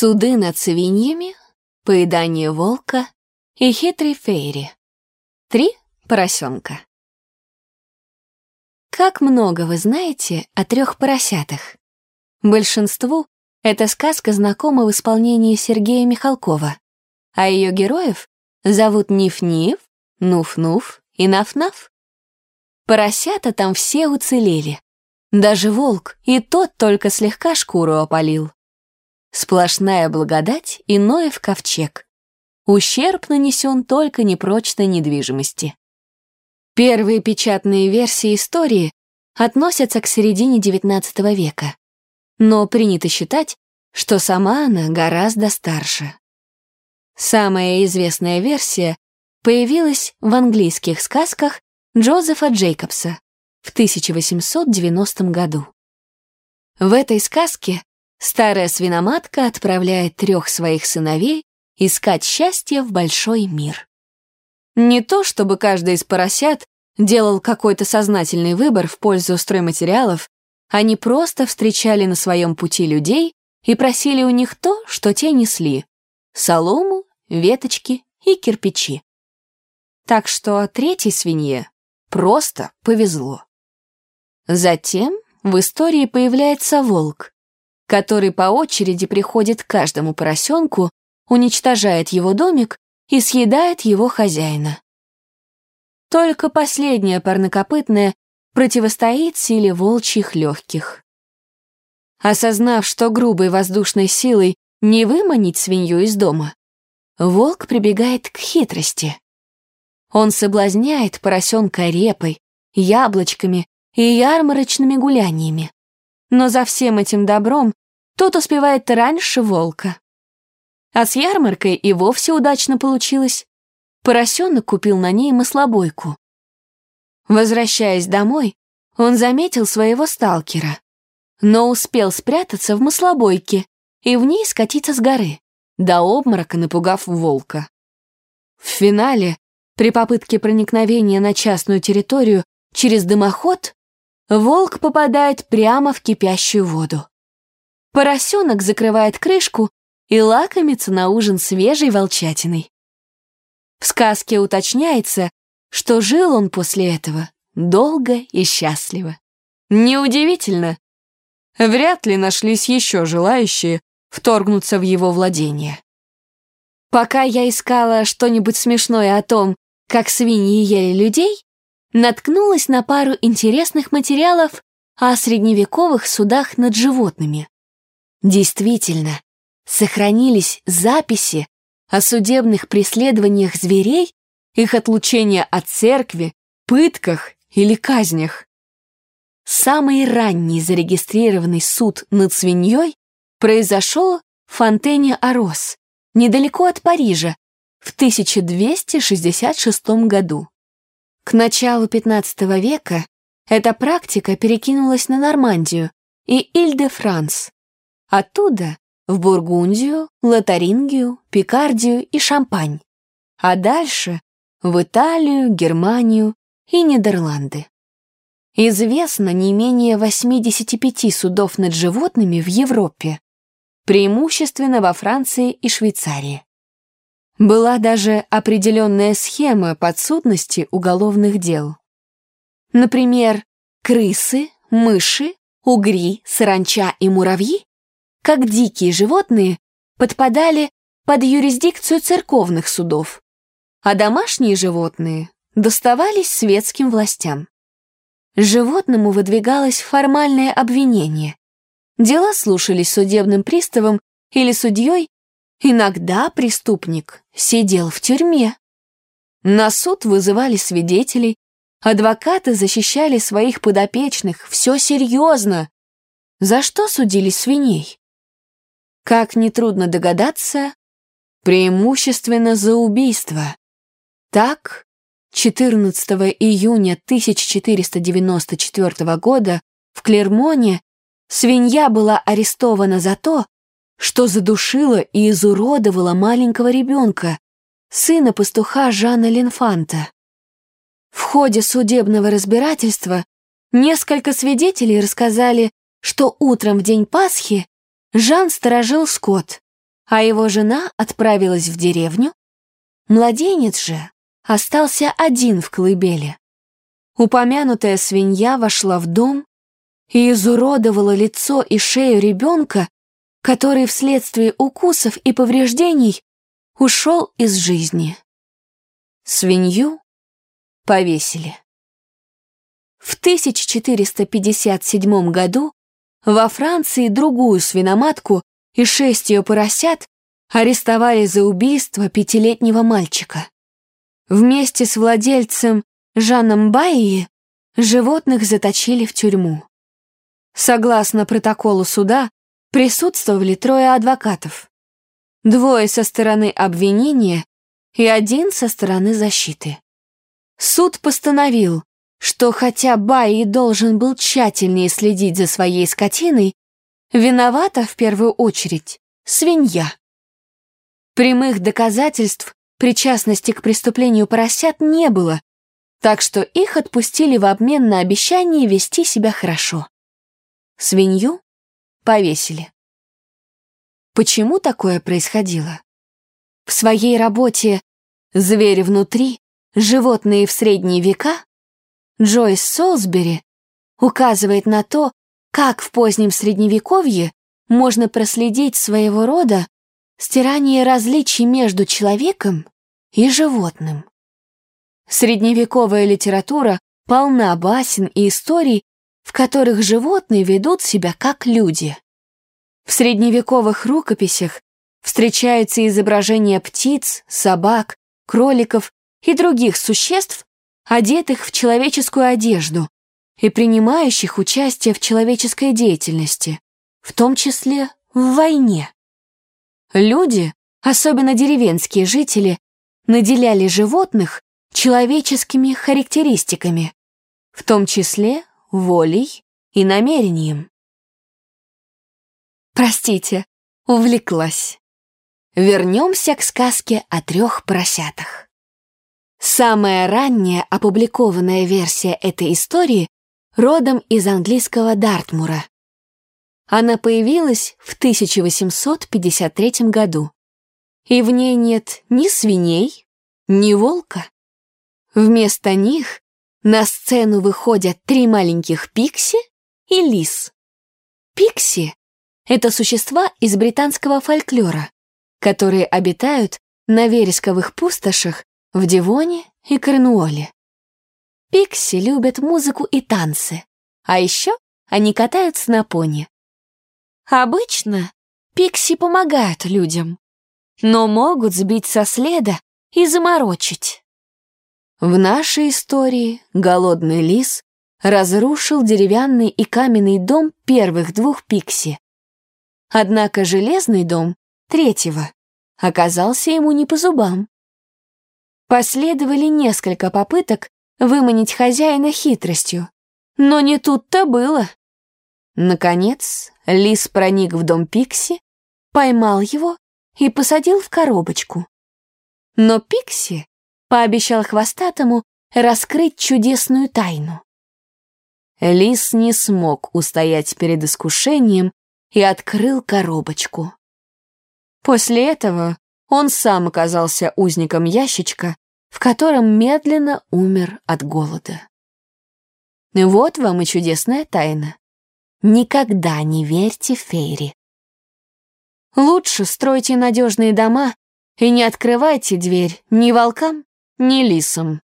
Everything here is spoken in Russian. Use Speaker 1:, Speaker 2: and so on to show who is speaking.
Speaker 1: Суды над свиньями, поедание волка и хитрый фейри. Три поросенка. Как много вы знаете о трех поросятах? Большинству эта сказка знакома в исполнении Сергея Михалкова, а ее героев зовут Ниф-Ниф, Нуф-Нуф и Наф-Наф. Поросята там все уцелели. Даже волк, и тот только слегка шкуру опалил. Сплошная благодать и Ноев ковчег. Ущерб нанесен только непрочной недвижимости. Первые печатные версии истории относятся к середине XIX века, но принято считать, что сама она гораздо старше. Самая известная версия появилась в английских сказках Джозефа Джейкобса в 1890 году. В этой сказке старая свиноматка отправляет трех своих сыновей искать счастье в большой мир. Не то, чтобы каждый из поросят делал какой-то сознательный выбор в пользу стройматериалов, они просто встречали на своем пути людей и просили у них то, что те несли — солому, веточки и кирпичи. Так что третьей свинье Просто повезло. Затем в истории появляется волк, который по очереди приходит к каждому поросенку, уничтожает его домик и съедает его хозяина. Только последняя парнокопытная противостоит силе волчьих легких. Осознав, что грубой воздушной силой не выманить свинью из дома, волк прибегает к хитрости. Он соблазняет поросенка репой, яблочками и ярмарочными гуляниями. Но за всем этим добром тот успевает раньше волка. А с ярмаркой и вовсе удачно получилось. Поросенок купил на ней маслобойку. Возвращаясь домой, он заметил своего сталкера, но успел спрятаться в маслобойке и в ней скатиться с горы, до обморока напугав волка. В финале при попытке проникновения на частную территорию через дымоход волк попадает прямо в кипящую воду. Поросенок закрывает крышку и лакомится на ужин свежей волчатиной. В сказке уточняется, что жил он после этого долго и счастливо. Неудивительно. Вряд ли нашлись еще желающие вторгнуться в его владение. Пока я искала что-нибудь смешное о том, как свиньи ели людей, наткнулась на пару интересных материалов о средневековых судах над животными. Действительно, сохранились записи о судебных преследованиях зверей, их отлучения от церкви, пытках или казнях. Самый ранний зарегистрированный суд над свиньей произошел в Фонтене Арос, недалеко от Парижа, в 1266 году. К началу XV века эта практика перекинулась на Нормандию и Иль-де-Франс. Оттуда в Бургундию, Лотарингию, Пикардию и Шампань. А дальше в Италию, Германию и Нидерланды. Известно не менее 85 судов над животными в Европе, преимущественно во Франции и Швейцарии. Была даже определенная схема подсудности уголовных дел. Например, крысы, мыши, угри, саранча и муравьи, как дикие животные, подпадали под юрисдикцию церковных судов, а домашние животные доставались светским властям. Животному выдвигалось формальное обвинение. Дела слушались судебным приставом или судьей Иногда преступник сидел в тюрьме. На суд вызывали свидетелей, адвокаты защищали своих подопечных, все серьезно. За что судили свиней? Как нетрудно догадаться, преимущественно за убийство. Так, 14 июня 1494 года в Клермоне свинья была арестована за то, что задушила и изуродовала маленького ребенка, сына пастуха Жана Ленфанта. В ходе судебного разбирательства несколько свидетелей рассказали, что утром в день Пасхи Жан сторожил скот, а его жена отправилась в деревню, младенец же остался один в колыбели. Упомянутая свинья вошла в дом и изуродовала лицо и шею ребенка, который вследствие укусов и повреждений ушел из жизни. Свинью повесили. В 1457 году во Франции другую свиноматку и шесть ее поросят арестовали за убийство пятилетнего мальчика. Вместе с владельцем Жаном Байи животных заточили в тюрьму. Согласно протоколу суда, присутствовали трое адвокатов. Двое со стороны обвинения и один со стороны защиты. Суд постановил, что хотя Байи должен был тщательнее следить за своей скотиной, виновата в первую очередь свинья. Прямых доказательств причастности к преступлению поросят не было, так что их отпустили в обмен на обещание вести себя хорошо. Свинью повесили. Почему такое происходило? В своей работе «Звери внутри. Животные в средние века» Джойс Солсбери указывает на то, как в позднем Средневековье можно проследить своего рода стирание различий между человеком и животным. Средневековая литература полна басен и историй, в которых животные ведут себя как люди. В средневековых рукописях встречаются изображения птиц, собак, кроликов и других существ, одетых в человеческую одежду и принимающих участие в человеческой деятельности, в том числе в войне. Люди, особенно деревенские жители, наделяли животных человеческими характеристиками, в том числе волей и намерением. Простите, увлеклась. Вернемся к сказке о трех поросятах. Самая ранняя опубликованная версия этой истории родом из английского Дартмура. Она появилась в 1853 году, и в ней нет ни свиней, ни волка. Вместо них на сцену выходят три маленьких пикси и лис. Пикси — это существа из британского фольклора, которые обитают на вересковых пустошах в Дивоне и Корнуолле. Пикси любят музыку и танцы, а еще они катаются на пони. Обычно пикси помогают людям, но могут сбить со следа и заморочить. В нашей истории голодный лис разрушил деревянный и каменный дом первых двух пикси. Однако железный дом третьего оказался ему не по зубам. Последовали несколько попыток выманить хозяина хитростью, но не тут-то было. Наконец, лис проник в дом Пикси, поймал его и посадил в коробочку. Но Пикси пообещал хвостатому раскрыть чудесную тайну. Лис не смог устоять перед искушением и открыл коробочку. После этого он сам оказался узником ящичка, в котором медленно умер от голода. Вот вам и чудесная тайна. Никогда не верьте Фейри. Лучше стройте надежные дома и не открывайте дверь ни волкам, ни лисам.